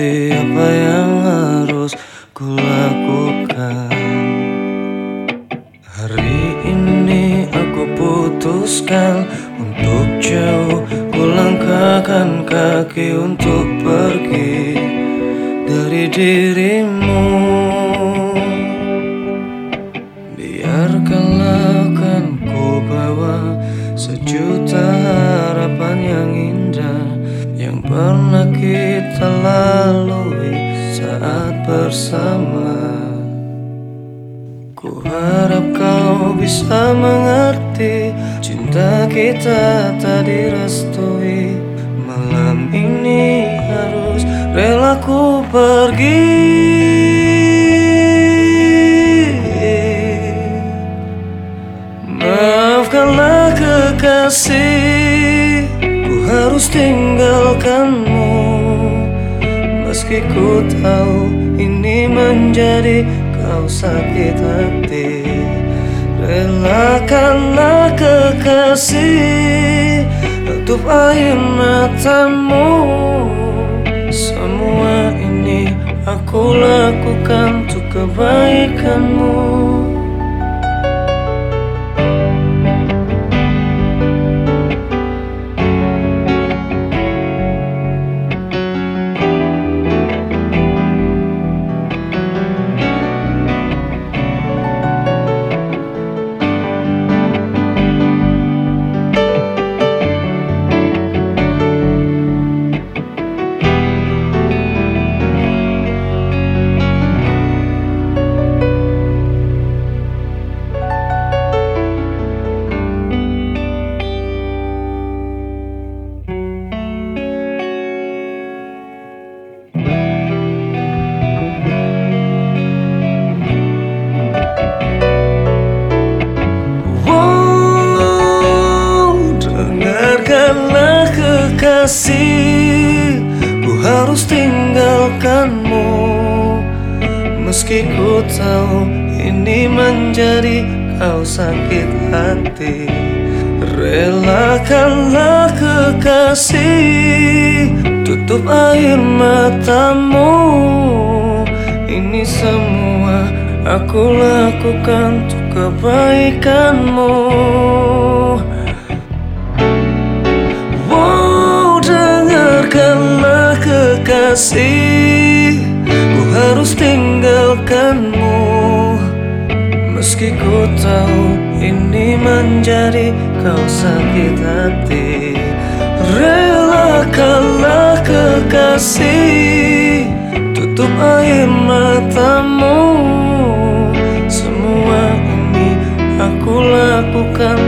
hati apa yang harus kulakukan. Hari ini aku putuskan Untuk jauh Kulangkahkan kaki untuk pergi Dari dirimu kita lalui saat bersama. Ku harap kau bisa mengerti Cinta kita tak direstui. Malam ini harus rela ku pergi. Maafkanlah kekasih Ku harus tinggalkanmu Meski ku tahu ini menjadi kau sakit hati. Relakanlah kekasih Tutup air matamu. Semua ini aku lakukan untuk kebaikanmu kekasih Ku harus tinggalkanmu. Meski ku tahu ini menjadi kau sakit hati Relakanlah kekasih. Tutup air matamu. Ini semua aku lakukan untuk kebaikanmu tinggalkanmu Meski ku tahu ini menjadi kau sakit hati Relakanlah kekasih. Tutup air matamu. Semua ini aku lakukan